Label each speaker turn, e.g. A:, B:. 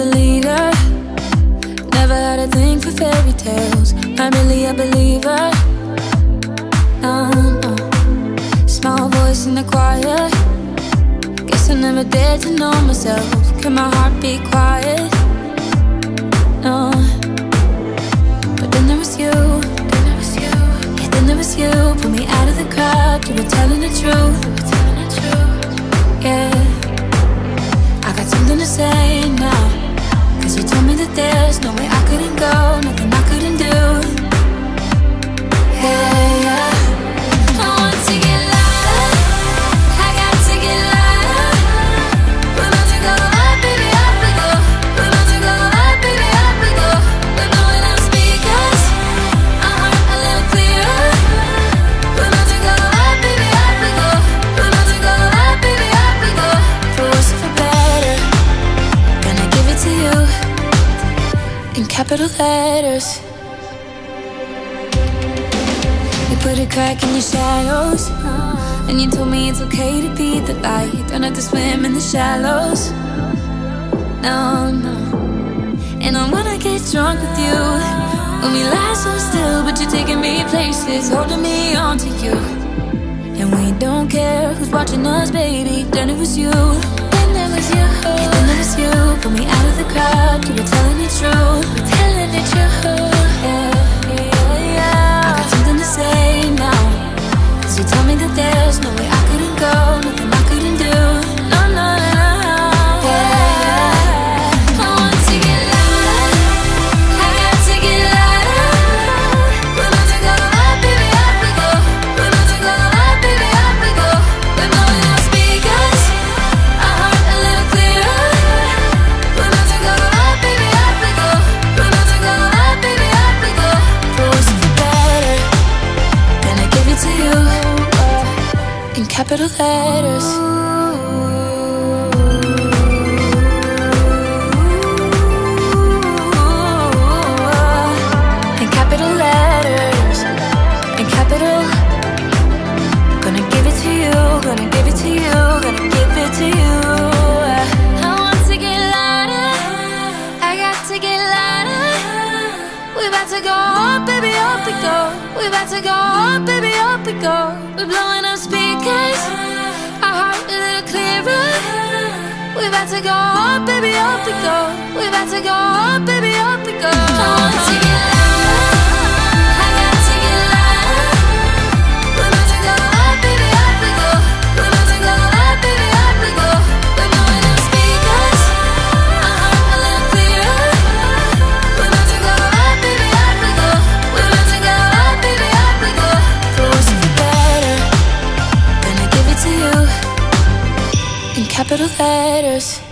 A: a leader. Never had a thing for fairy tales. I'm really a believer. No, no. Small voice in the choir. Guess I never dared to know myself. Can my heart be quiet? No. But then there was you. Then there was you. Yeah, then there was you. Pull me out of the crowd. You were telling the truth. Capital letters. You put a crack in your shadows, and you told me it's okay to be the light. Don't have to swim in the shallows. No, no. And I wanna get drunk with you. When we lie so still, but you're taking me places, holding me on to you. And we don't care who's watching us, baby. Then it was you. Then there was you. Then there was you. Pull me out of the crowd. You were telling the truth. Capital letters. We. About to go up, baby, up we go. We're blowing up speakers, our heart a little clearer. We about to go up, baby, up we go. We about to go up, baby, up we go. Capital letters.